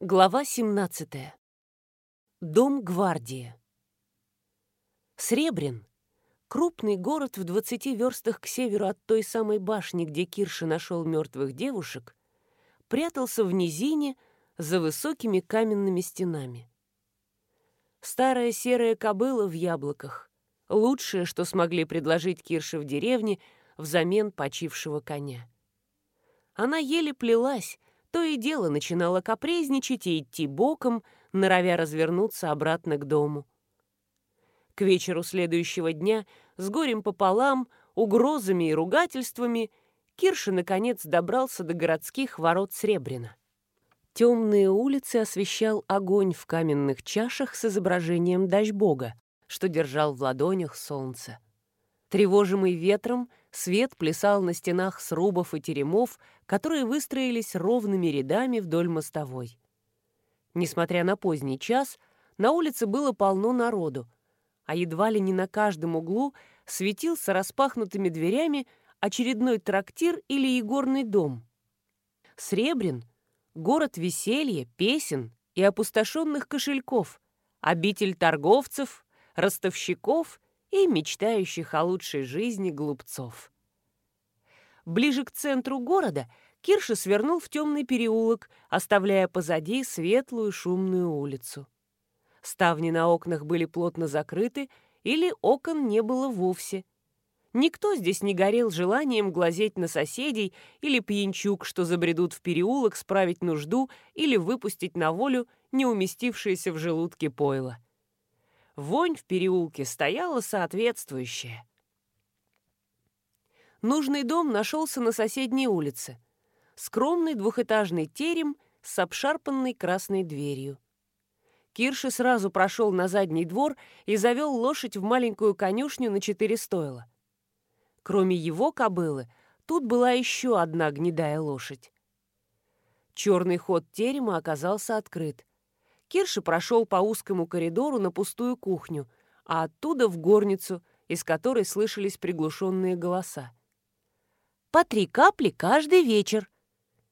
Глава 17. Дом гвардии. Сребрин — крупный город в 20 верстах к северу от той самой башни, где Кирша нашел мертвых девушек, прятался в низине за высокими каменными стенами. Старая серая кобыла в яблоках — лучшее, что смогли предложить Кирше в деревне взамен почившего коня. Она еле плелась, то и дело начинала капризничать и идти боком, норовя развернуться обратно к дому. К вечеру следующего дня с горем пополам, угрозами и ругательствами Кирша наконец добрался до городских ворот Сребрина. Темные улицы освещал огонь в каменных чашах с изображением дачбога, что держал в ладонях солнце. Тревожимый ветром, свет плясал на стенах срубов и теремов, которые выстроились ровными рядами вдоль мостовой. Несмотря на поздний час, на улице было полно народу, а едва ли не на каждом углу светился распахнутыми дверями очередной трактир или игорный дом. Сребрин — город веселья, песен и опустошенных кошельков, обитель торговцев, ростовщиков и мечтающих о лучшей жизни глупцов. Ближе к центру города Кирша свернул в темный переулок, оставляя позади светлую шумную улицу. Ставни на окнах были плотно закрыты, или окон не было вовсе. Никто здесь не горел желанием глазеть на соседей или пьянчук, что забредут в переулок справить нужду или выпустить на волю неуместившееся в желудке пойло вонь в переулке стояла соответствующая. Нужный дом нашелся на соседней улице. Скромный двухэтажный терем с обшарпанной красной дверью. Кирши сразу прошел на задний двор и завел лошадь в маленькую конюшню на четыре стойла. Кроме его кобылы, тут была еще одна гнедая лошадь. Черный ход терема оказался открыт. Кирши прошел по узкому коридору на пустую кухню, а оттуда в горницу, из которой слышались приглушенные голоса. «По три капли каждый вечер!»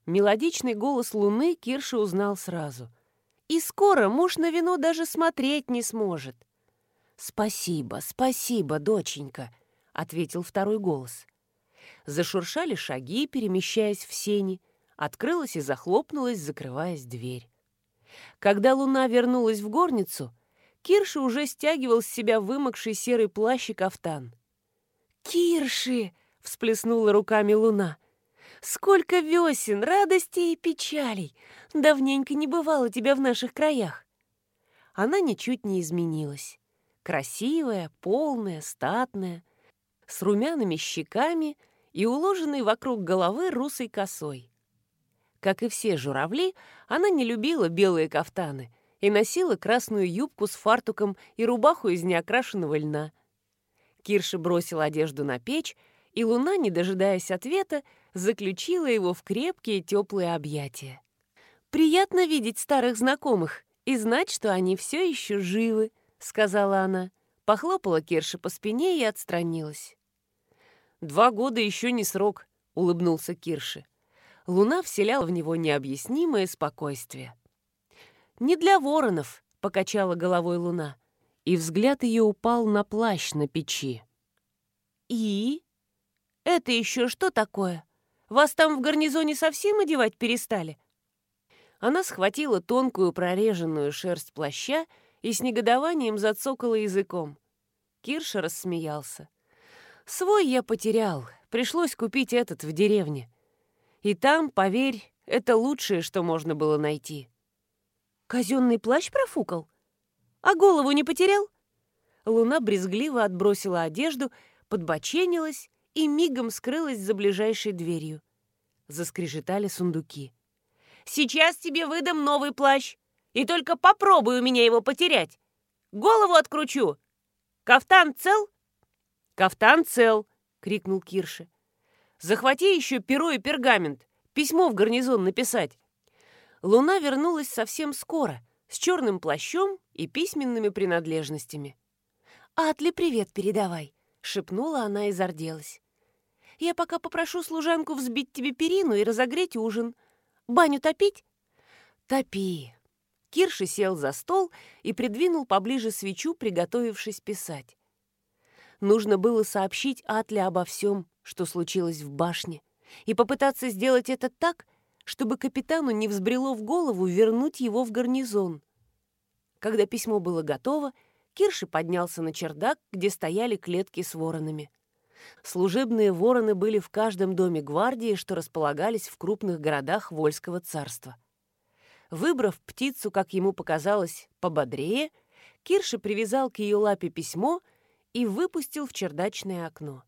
Мелодичный голос луны Кирши узнал сразу. «И скоро муж на вино даже смотреть не сможет!» «Спасибо, спасибо, доченька!» — ответил второй голос. Зашуршали шаги, перемещаясь в сени. Открылась и захлопнулась, закрываясь дверь. Когда луна вернулась в горницу, Кирши уже стягивал с себя вымокший серый плащ и кафтан. «Кирши!» — всплеснула руками луна. «Сколько весен, радостей и печалей! Давненько не бывало тебя в наших краях!» Она ничуть не изменилась. Красивая, полная, статная, с румяными щеками и уложенной вокруг головы русой косой. Как и все журавли, она не любила белые кафтаны и носила красную юбку с фартуком и рубаху из неокрашенного льна. Кирша бросила одежду на печь, и луна, не дожидаясь ответа, заключила его в крепкие теплые объятия. «Приятно видеть старых знакомых и знать, что они все еще живы», — сказала она. Похлопала Кирша по спине и отстранилась. «Два года еще не срок», — улыбнулся Кирши луна вселяла в него необъяснимое спокойствие. «Не для воронов», — покачала головой луна, и взгляд ее упал на плащ на печи. «И? Это еще что такое? Вас там в гарнизоне совсем одевать перестали?» Она схватила тонкую прореженную шерсть плаща и с негодованием зацокала языком. Кирша рассмеялся. «Свой я потерял. Пришлось купить этот в деревне. И там, поверь, это лучшее, что можно было найти. Казенный плащ профукал? А голову не потерял? Луна брезгливо отбросила одежду, подбоченилась и мигом скрылась за ближайшей дверью. Заскрежетали сундуки. «Сейчас тебе выдам новый плащ, и только попробуй у меня его потерять. Голову откручу. Кафтан цел?» «Кафтан цел!» — крикнул Кирша. Захвати еще перо и пергамент. Письмо в гарнизон написать. Луна вернулась совсем скоро, с черным плащом и письменными принадлежностями. «Атли, привет передавай!» — шепнула она и зарделась. «Я пока попрошу служанку взбить тебе перину и разогреть ужин. Баню топить?» Топи. Кирши сел за стол и придвинул поближе свечу, приготовившись писать. Нужно было сообщить Атле обо всем, что случилось в башне, и попытаться сделать это так, чтобы капитану не взбрело в голову вернуть его в гарнизон. Когда письмо было готово, Кирши поднялся на чердак, где стояли клетки с воронами. Служебные вороны были в каждом доме гвардии, что располагались в крупных городах Вольского царства. Выбрав птицу, как ему показалось, пободрее, Кирши привязал к ее лапе письмо и выпустил в чердачное окно.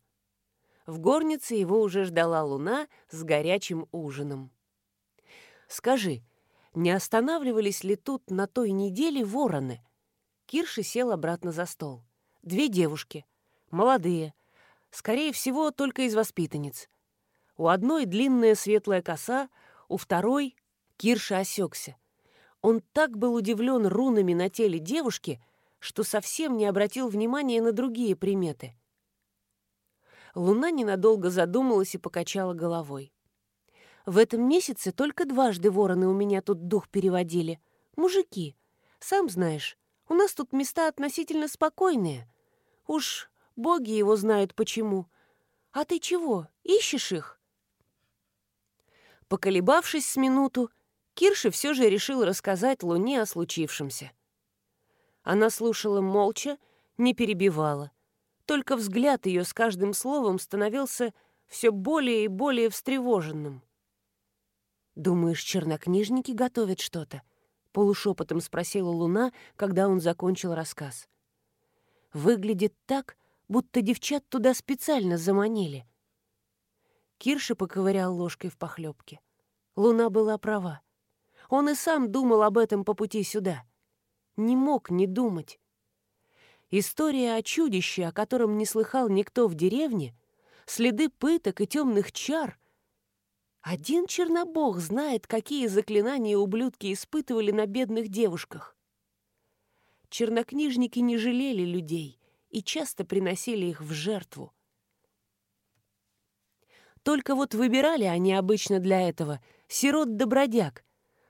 В горнице его уже ждала луна с горячим ужином. «Скажи, не останавливались ли тут на той неделе вороны?» Кирши сел обратно за стол. «Две девушки. Молодые. Скорее всего, только из воспитанниц. У одной длинная светлая коса, у второй Кирша осекся. Он так был удивлен рунами на теле девушки, что совсем не обратил внимания на другие приметы. Луна ненадолго задумалась и покачала головой. «В этом месяце только дважды вороны у меня тут дух переводили. Мужики, сам знаешь, у нас тут места относительно спокойные. Уж боги его знают почему. А ты чего, ищешь их?» Поколебавшись с минуту, Кирша все же решил рассказать Луне о случившемся. Она слушала молча, не перебивала. Только взгляд ее с каждым словом становился все более и более встревоженным. «Думаешь, чернокнижники готовят что-то?» — полушепотом спросила Луна, когда он закончил рассказ. «Выглядит так, будто девчат туда специально заманили». Кирша поковырял ложкой в похлебке. Луна была права. Он и сам думал об этом по пути сюда. Не мог не думать. История о чудище, о котором не слыхал никто в деревне, следы пыток и темных чар. Один чернобог знает, какие заклинания ублюдки испытывали на бедных девушках. Чернокнижники не жалели людей и часто приносили их в жертву. Только вот выбирали они обычно для этого сирот-добродяг,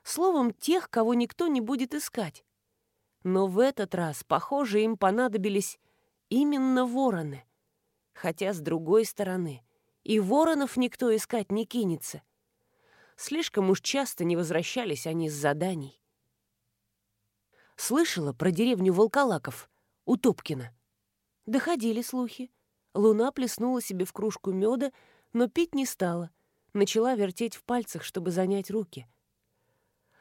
Словом, тех, кого никто не будет искать. Но в этот раз, похоже, им понадобились именно вороны. Хотя, с другой стороны, и воронов никто искать не кинется. Слишком уж часто не возвращались они с заданий. Слышала про деревню Волколаков у Топкина. Доходили слухи. Луна плеснула себе в кружку меда, но пить не стала. Начала вертеть в пальцах, чтобы занять руки —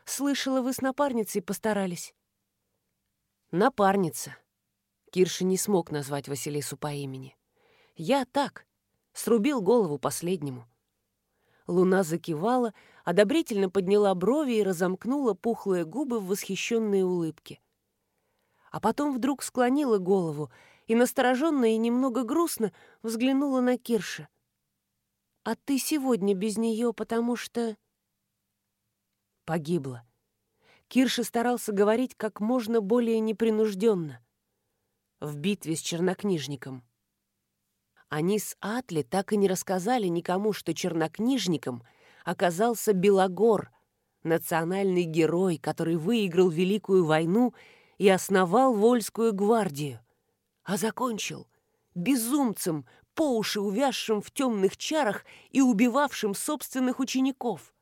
Слышала, вы с напарницей постарались». «Напарница». Кирша не смог назвать Василису по имени. «Я так, срубил голову последнему». Луна закивала, одобрительно подняла брови и разомкнула пухлые губы в восхищенной улыбке. А потом вдруг склонила голову и, настороженно и немного грустно, взглянула на Кирша. «А ты сегодня без нее, потому что...» погибла. Кирша старался говорить как можно более непринужденно. В битве с чернокнижником. Они с Атли так и не рассказали никому, что чернокнижником оказался Белогор, национальный герой, который выиграл Великую войну и основал Вольскую гвардию, а закончил безумцем, по уши увязшим в темных чарах и убивавшим собственных учеников.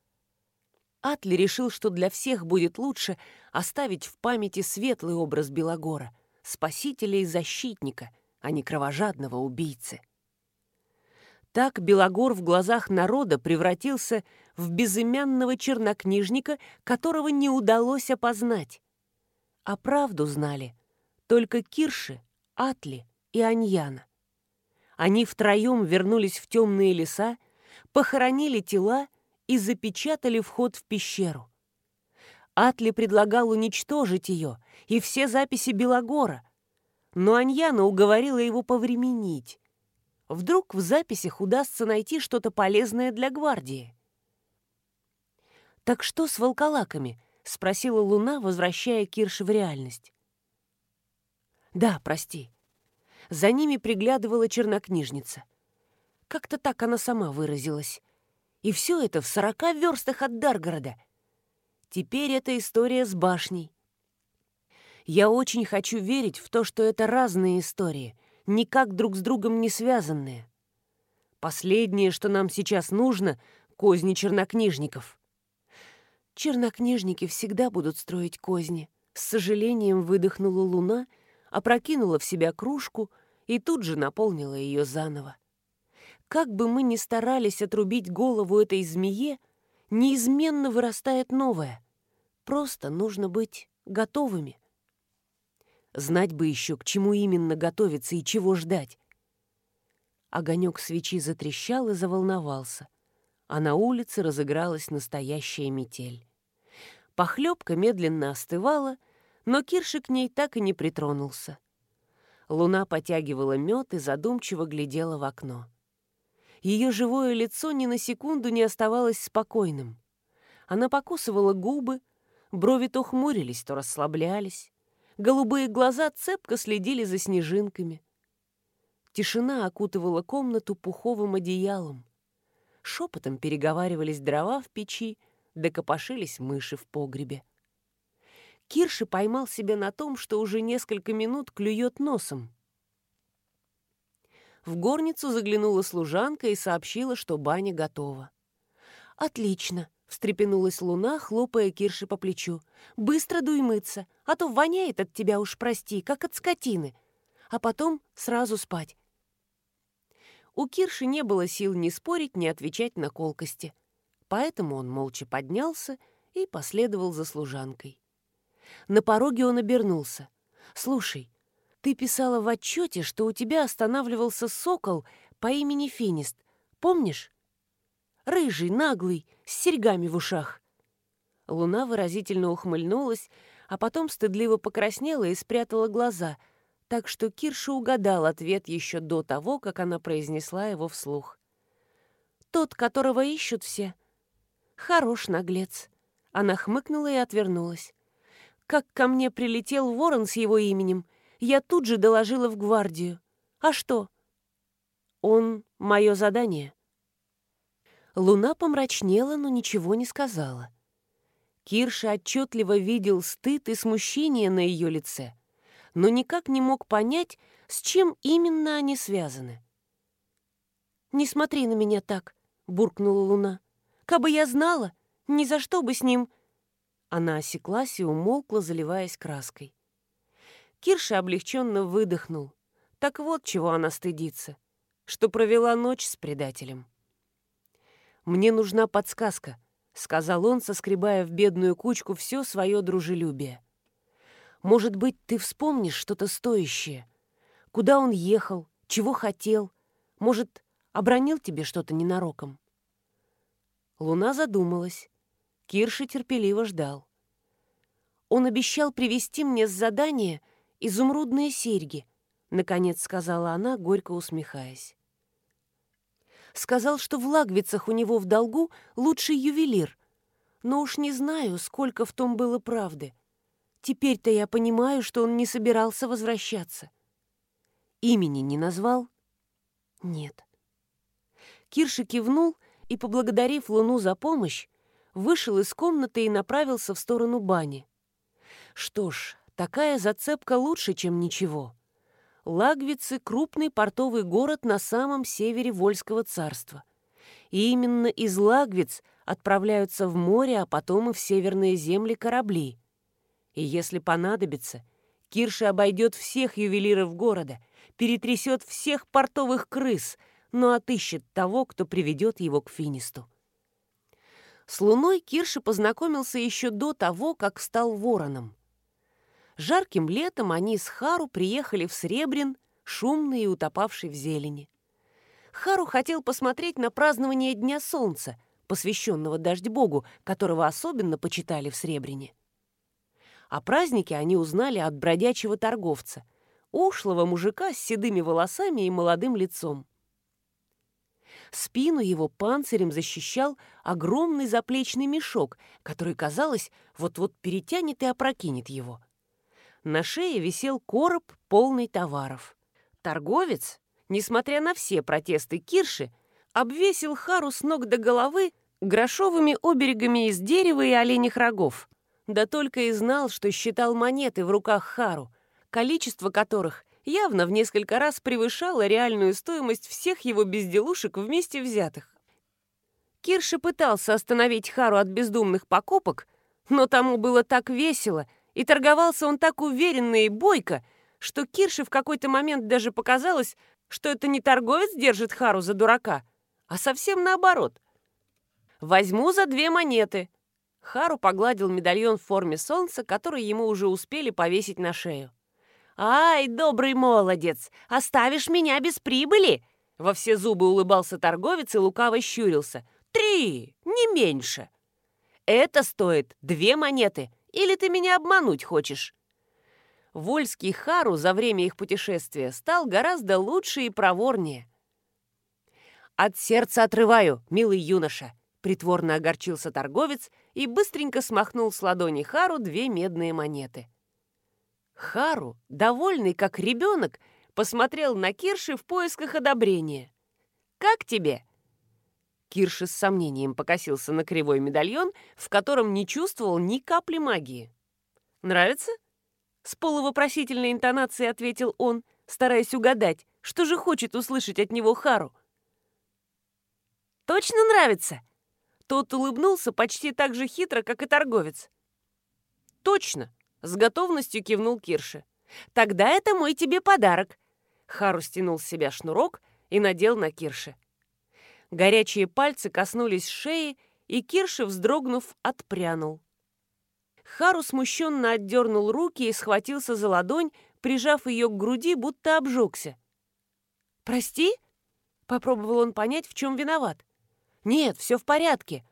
Атли решил, что для всех будет лучше оставить в памяти светлый образ Белогора, спасителя и защитника, а не кровожадного убийцы. Так Белогор в глазах народа превратился в безымянного чернокнижника, которого не удалось опознать. А правду знали только Кирши, Атли и Аньяна. Они втроем вернулись в темные леса, похоронили тела и запечатали вход в пещеру. Атли предлагал уничтожить ее и все записи Белогора, но Аньяна уговорила его повременить. Вдруг в записях удастся найти что-то полезное для гвардии. «Так что с волколаками?» — спросила Луна, возвращая Кирши в реальность. «Да, прости. За ними приглядывала чернокнижница. Как-то так она сама выразилась. И все это в сорока верстах от Даргорода. Теперь это история с башней. Я очень хочу верить в то, что это разные истории, никак друг с другом не связанные. Последнее, что нам сейчас нужно — козни чернокнижников. Чернокнижники всегда будут строить козни. С сожалением выдохнула луна, опрокинула в себя кружку и тут же наполнила ее заново. Как бы мы ни старались отрубить голову этой змее, неизменно вырастает новое. Просто нужно быть готовыми. Знать бы еще, к чему именно готовиться и чего ждать. Огонек свечи затрещал и заволновался, а на улице разыгралась настоящая метель. Похлебка медленно остывала, но Кирши к ней так и не притронулся. Луна потягивала мед и задумчиво глядела в окно. Ее живое лицо ни на секунду не оставалось спокойным. Она покусывала губы, брови то хмурились, то расслаблялись. Голубые глаза цепко следили за снежинками. Тишина окутывала комнату пуховым одеялом. Шепотом переговаривались дрова в печи, докопошились мыши в погребе. Кирши поймал себя на том, что уже несколько минут клюет носом. В горницу заглянула служанка и сообщила, что баня готова. «Отлично!» — встрепенулась луна, хлопая Кирши по плечу. «Быстро дуй мыться, а то воняет от тебя уж, прости, как от скотины. А потом сразу спать. У Кирши не было сил ни спорить, ни отвечать на колкости. Поэтому он молча поднялся и последовал за служанкой. На пороге он обернулся. «Слушай, ты писала в отчете, что у тебя останавливался сокол по имени Финист. Помнишь? Рыжий, наглый, с серьгами в ушах». Луна выразительно ухмыльнулась, а потом стыдливо покраснела и спрятала глаза — так что Кирша угадал ответ еще до того, как она произнесла его вслух. «Тот, которого ищут все. Хорош наглец». Она хмыкнула и отвернулась. Как ко мне прилетел ворон с его именем, я тут же доложила в гвардию. А что? Он — мое задание. Луна помрачнела, но ничего не сказала. Кирша отчетливо видел стыд и смущение на ее лице — но никак не мог понять, с чем именно они связаны. «Не смотри на меня так», — буркнула Луна. «Кабы я знала, ни за что бы с ним...» Она осеклась и умолкла, заливаясь краской. Кирша облегченно выдохнул. Так вот, чего она стыдится, что провела ночь с предателем. «Мне нужна подсказка», — сказал он, соскребая в бедную кучку все свое дружелюбие. Может быть, ты вспомнишь что-то стоящее? Куда он ехал? Чего хотел? Может, обронил тебе что-то ненароком?» Луна задумалась. Кирши терпеливо ждал. «Он обещал привезти мне с задания изумрудные серьги», — наконец сказала она, горько усмехаясь. «Сказал, что в Лагвицах у него в долгу лучший ювелир, но уж не знаю, сколько в том было правды. Теперь-то я понимаю, что он не собирался возвращаться. Имени не назвал? Нет. Кирша кивнул и, поблагодарив Луну за помощь, вышел из комнаты и направился в сторону бани. Что ж, такая зацепка лучше, чем ничего. Лагвицы — крупный портовый город на самом севере Вольского царства. И именно из Лагвиц отправляются в море, а потом и в северные земли корабли. И если понадобится, Кирша обойдет всех ювелиров города, перетрясет всех портовых крыс, но отыщет того, кто приведет его к финисту. С Луной Кирша познакомился еще до того, как стал вороном. Жарким летом они с Хару приехали в Сребрин, шумный и утопавший в зелени. Хару хотел посмотреть на празднование Дня Солнца, посвященного дождь-богу, которого особенно почитали в Сребрине. О празднике они узнали от бродячего торговца, ушлого мужика с седыми волосами и молодым лицом. Спину его панцирем защищал огромный заплечный мешок, который, казалось, вот-вот перетянет и опрокинет его. На шее висел короб, полный товаров. Торговец, несмотря на все протесты Кирши, обвесил Хару с ног до головы грошовыми оберегами из дерева и оленьих рогов. Да только и знал, что считал монеты в руках Хару, количество которых явно в несколько раз превышало реальную стоимость всех его безделушек вместе взятых. Кирша пытался остановить Хару от бездумных покупок, но тому было так весело, и торговался он так уверенно и бойко, что Кирше в какой-то момент даже показалось, что это не торговец держит Хару за дурака, а совсем наоборот. «Возьму за две монеты». Хару погладил медальон в форме солнца, который ему уже успели повесить на шею. «Ай, добрый молодец, оставишь меня без прибыли?» Во все зубы улыбался торговец и лукаво щурился. «Три, не меньше!» «Это стоит две монеты, или ты меня обмануть хочешь?» Вольский Хару за время их путешествия стал гораздо лучше и проворнее. «От сердца отрываю, милый юноша!» Притворно огорчился торговец и быстренько смахнул с ладони Хару две медные монеты. Хару, довольный как ребенок, посмотрел на Кирши в поисках одобрения. «Как тебе?» Кирши с сомнением покосился на кривой медальон, в котором не чувствовал ни капли магии. «Нравится?» С полувопросительной интонацией ответил он, стараясь угадать, что же хочет услышать от него Хару. «Точно нравится?» Тот улыбнулся почти так же хитро, как и торговец. «Точно!» С готовностью кивнул Кирше. «Тогда это мой тебе подарок». Хару стянул с себя шнурок и надел на Кирше. Горячие пальцы коснулись шеи, и Кирше, вздрогнув, отпрянул. Хару смущенно отдернул руки и схватился за ладонь, прижав ее к груди, будто обжегся. «Прости?» — попробовал он понять, в чем виноват. «Нет, все в порядке».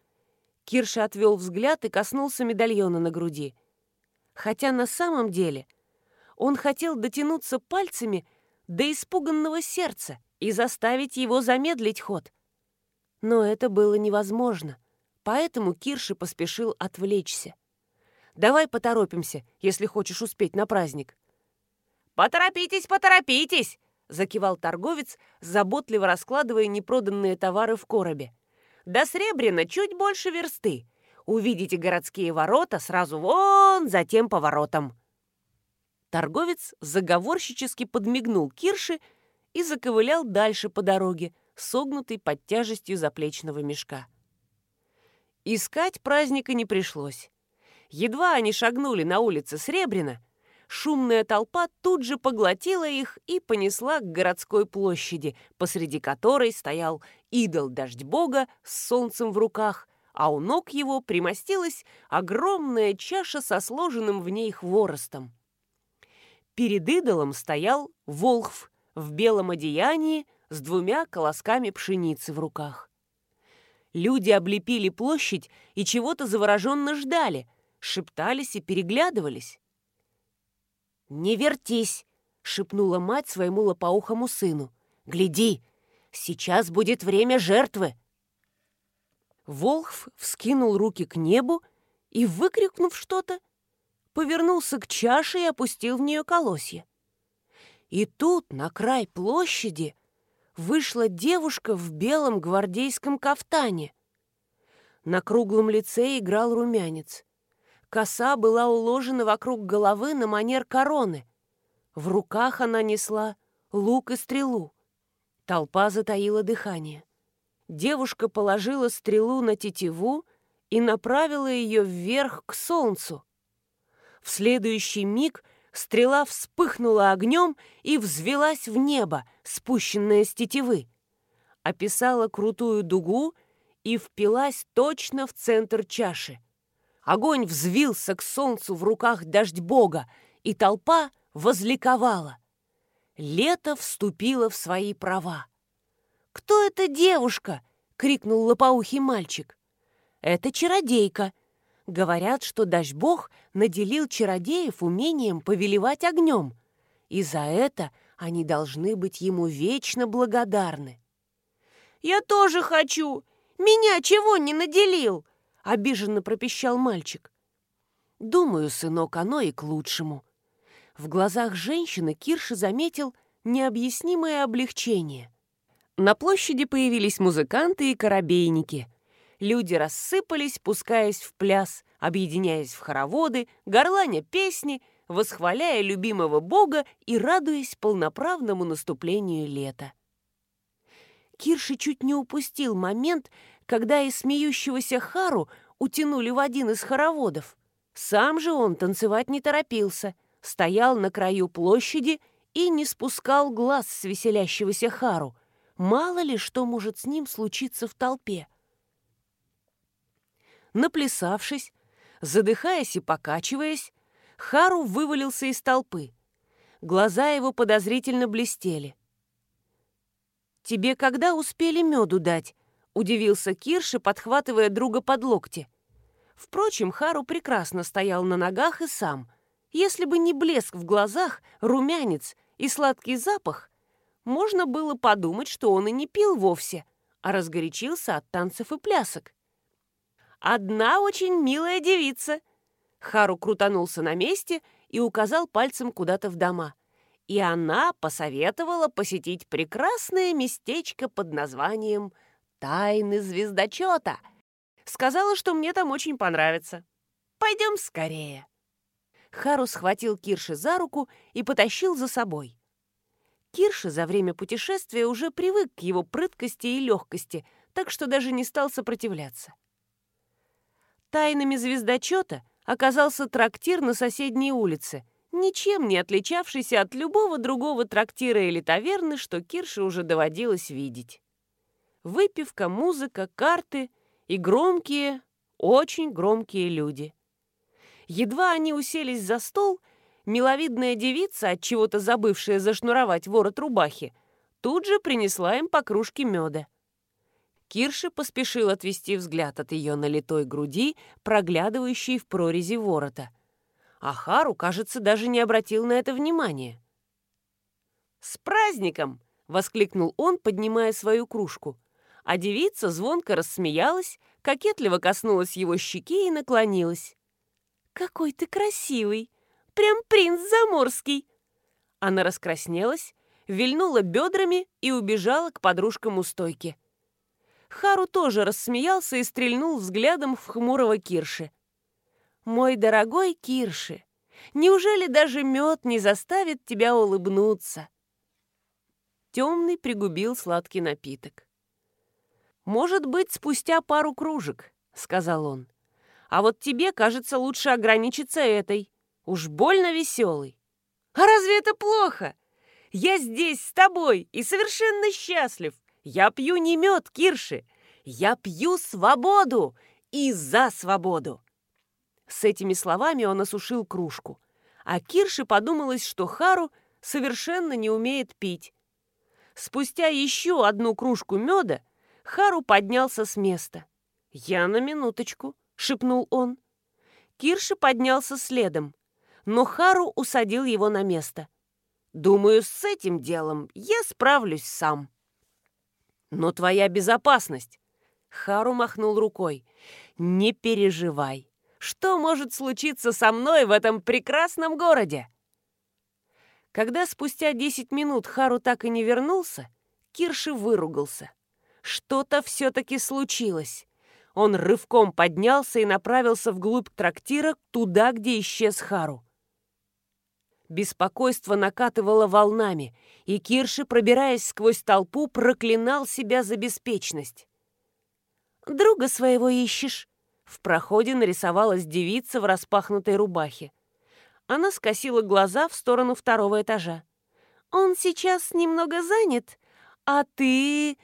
Кирша отвел взгляд и коснулся медальона на груди хотя на самом деле он хотел дотянуться пальцами до испуганного сердца и заставить его замедлить ход. Но это было невозможно, поэтому Кирши поспешил отвлечься. «Давай поторопимся, если хочешь успеть на праздник». «Поторопитесь, поторопитесь!» — закивал торговец, заботливо раскладывая непроданные товары в коробе. «До Сребрина чуть больше версты. Увидите городские ворота сразу вон за тем поворотом». Торговец заговорщически подмигнул Кирше и заковылял дальше по дороге, согнутый под тяжестью заплечного мешка. Искать праздника не пришлось. Едва они шагнули на улице Сребрина, шумная толпа тут же поглотила их и понесла к городской площади, посреди которой стоял идол дождь бога с солнцем в руках а у ног его примостилась огромная чаша со сложенным в ней хворостом. Перед идолом стоял волхв в белом одеянии с двумя колосками пшеницы в руках. Люди облепили площадь и чего-то завороженно ждали, шептались и переглядывались. «Не вертись!» — шепнула мать своему лопоухому сыну. «Гляди, сейчас будет время жертвы!» Волхв вскинул руки к небу и, выкрикнув что-то, повернулся к чаше и опустил в нее колосья. И тут, на край площади, вышла девушка в белом гвардейском кафтане. На круглом лице играл румянец. Коса была уложена вокруг головы на манер короны. В руках она несла лук и стрелу. Толпа затаила дыхание девушка положила стрелу на тетиву и направила ее вверх к солнцу. В следующий миг стрела вспыхнула огнем и взвелась в небо, спущенная с тетивы. Описала крутую дугу и впилась точно в центр чаши. Огонь взвился к солнцу в руках дождь бога, и толпа возликовала. Лето вступило в свои права. «Кто эта девушка?» — крикнул лопоухий мальчик. «Это чародейка. Говорят, что Дождь-Бог наделил чародеев умением повелевать огнем, и за это они должны быть ему вечно благодарны». «Я тоже хочу! Меня чего не наделил?» — обиженно пропищал мальчик. «Думаю, сынок, оно и к лучшему». В глазах женщины Кирша заметил необъяснимое облегчение — на площади появились музыканты и корабейники. Люди рассыпались, пускаясь в пляс, объединяясь в хороводы, горланя песни, восхваляя любимого бога и радуясь полноправному наступлению лета. Кирши чуть не упустил момент, когда из смеющегося Хару утянули в один из хороводов. Сам же он танцевать не торопился, стоял на краю площади и не спускал глаз с веселящегося Хару. Мало ли что может с ним случиться в толпе. Наплясавшись, задыхаясь и покачиваясь, Хару вывалился из толпы. Глаза его подозрительно блестели. «Тебе когда успели меду дать?» — удивился Кирши, подхватывая друга под локти. Впрочем, Хару прекрасно стоял на ногах и сам. Если бы не блеск в глазах, румянец и сладкий запах, можно было подумать, что он и не пил вовсе, а разгорячился от танцев и плясок. «Одна очень милая девица!» Хару крутанулся на месте и указал пальцем куда-то в дома. И она посоветовала посетить прекрасное местечко под названием «Тайны звездочета». Сказала, что мне там очень понравится. Пойдем скорее. Хару схватил Кирши за руку и потащил за собой. Кирши за время путешествия уже привык к его прыткости и легкости, так что даже не стал сопротивляться. Тайнами звездочета оказался трактир на соседней улице, ничем не отличавшийся от любого другого трактира или таверны, что Кирше уже доводилось видеть. Выпивка, музыка, карты и громкие, очень громкие люди. Едва они уселись за стол, миловидная девица, от чего-то забывшая зашнуровать ворот рубахи, тут же принесла им по кружке меда. Кирши поспешил отвести взгляд от ее налитой груди, проглядывающей в прорези ворота. А Хару, кажется, даже не обратил на это внимания. «С праздником!» — воскликнул он, поднимая свою кружку. А девица звонко рассмеялась, кокетливо коснулась его щеки и наклонилась. «Какой ты красивый! Прям принц заморский!» Она раскраснелась, вильнула бедрами и убежала к подружкам у стойки. Хару тоже рассмеялся и стрельнул взглядом в хмурого Кирши. «Мой дорогой Кирши, неужели даже мед не заставит тебя улыбнуться?» Темный пригубил сладкий напиток. «Может быть, спустя пару кружек», — сказал он. «А вот тебе, кажется, лучше ограничиться этой. Уж больно веселый». «А разве это плохо? Я здесь с тобой и совершенно счастлив. Я пью не мед, Кирши. Я пью свободу и за свободу. С этими словами он осушил кружку. А Кирше подумалось, что Хару совершенно не умеет пить. Спустя еще одну кружку меда Хару поднялся с места. «Я на минуточку», — шепнул он. Кирши поднялся следом, но Хару усадил его на место. «Думаю, с этим делом я справлюсь сам». «Но твоя безопасность!» Хару махнул рукой. «Не переживай. Что может случиться со мной в этом прекрасном городе?» Когда спустя десять минут Хару так и не вернулся, Кирши выругался. Что-то все-таки случилось. Он рывком поднялся и направился вглубь трактира, туда, где исчез Хару. Беспокойство накатывало волнами, и Кирши, пробираясь сквозь толпу, проклинал себя за беспечность. «Друга своего ищешь?» В проходе нарисовалась девица в распахнутой рубахе. Она скосила глаза в сторону второго этажа. «Он сейчас немного занят, а ты...»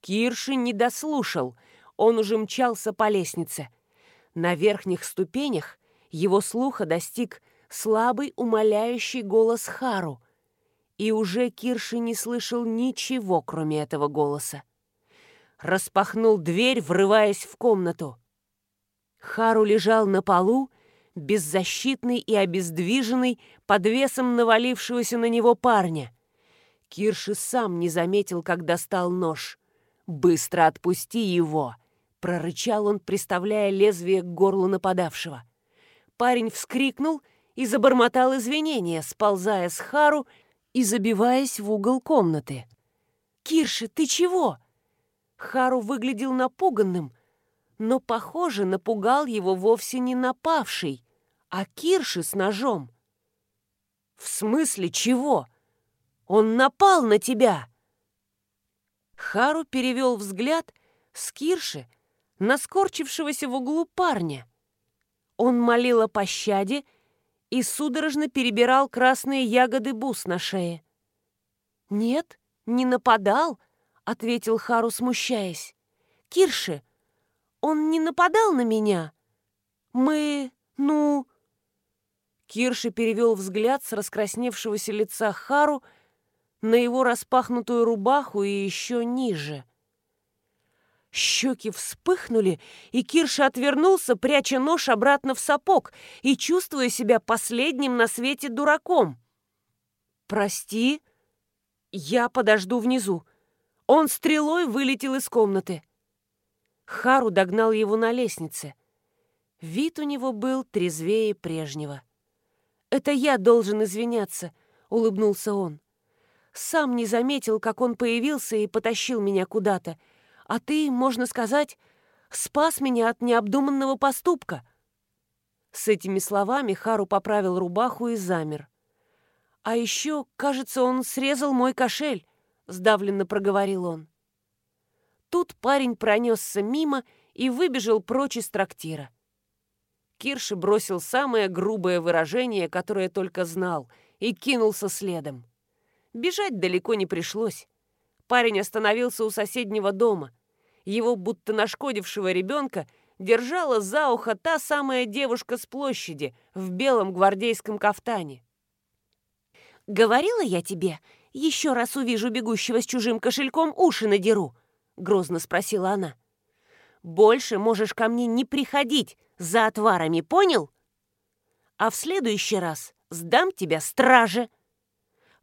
Кирши не дослушал. Он уже мчался по лестнице. На верхних ступенях его слуха достиг слабый умоляющий голос Хару. И уже Кирши не слышал ничего, кроме этого голоса. Распахнул дверь, врываясь в комнату. Хару лежал на полу, беззащитный и обездвиженный под весом навалившегося на него парня. Кирши сам не заметил, как достал нож. «Быстро отпусти его!» — прорычал он, приставляя лезвие к горлу нападавшего. Парень вскрикнул — и забормотал извинения, сползая с Хару и забиваясь в угол комнаты. «Кирши, ты чего?» Хару выглядел напуганным, Но, похоже, напугал его вовсе не напавший, а Кирши с ножом. «В смысле чего? Он напал на тебя!» Хару перевел взгляд с Кирши на скорчившегося в углу парня. Он молил о пощаде и судорожно перебирал красные ягоды бус на шее. «Нет, не нападал», — ответил Хару, смущаясь. «Кирши, он не нападал на меня. Мы, ну...» Кирши перевел взгляд с раскрасневшегося лица Хару на его распахнутую рубаху и еще ниже. Щеки вспыхнули, и Кирша отвернулся, пряча нож обратно в сапог и чувствуя себя последним на свете дураком. «Прости, я подожду внизу». Он стрелой вылетел из комнаты. Хару догнал его на лестнице. Вид у него был трезвее прежнего. «Это я должен извиняться», — улыбнулся он. «Сам не заметил, как он появился и потащил меня куда-то, а ты, можно сказать, спас меня от необдуманного поступка». С этими словами Хару поправил рубаху и замер. «А еще, кажется, он срезал мой кошель», — сдавленно проговорил он. Тут парень пронесся мимо и выбежал прочь из трактира. Кирши бросил самое грубое выражение, которое только знал, и кинулся следом. Бежать далеко не пришлось. Парень остановился у соседнего дома. Его, будто нашкодившего ребенка, держала за ухо та самая девушка с площади в белом гвардейском кафтане. «Говорила я тебе, еще раз увижу бегущего с чужим кошельком, уши надеру», — грозно спросила она. «Больше можешь ко мне не приходить за отварами, понял? А в следующий раз сдам тебя страже».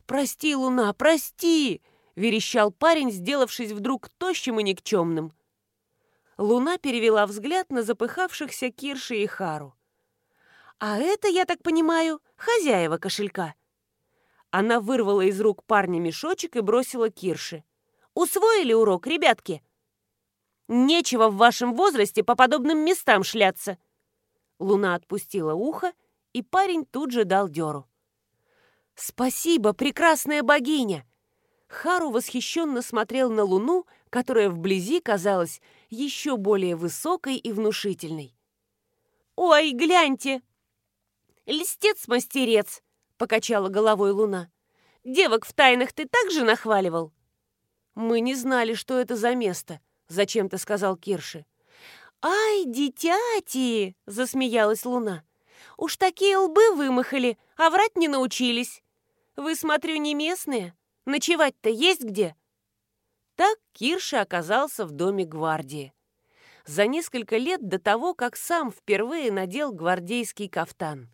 «Прости, Луна, прости!» — верещал парень, сделавшись вдруг тощим и никчемным. Луна перевела взгляд на запыхавшихся Кирши и Хару. «А это, я так понимаю, хозяева кошелька». Она вырвала из рук парня мешочек и бросила Кирши. «Усвоили урок, ребятки?» «Нечего в вашем возрасте по подобным местам шляться!» Луна отпустила ухо, и парень тут же дал дёру. «Спасибо, прекрасная богиня!» Хару восхищенно смотрел на Луну, которая вблизи казалась еще более высокой и внушительной. «Ой, гляньте! Листец-мастерец!» — покачала головой Луна. «Девок в тайнах ты также нахваливал?» «Мы не знали, что это за место», — зачем-то сказал Кирши. «Ай, дитяти!» — засмеялась Луна. «Уж такие лбы вымахали, а врать не научились. Вы, смотрю, не местные. Ночевать-то есть где?» Так Кирша оказался в доме гвардии. За несколько лет до того, как сам впервые надел гвардейский кафтан.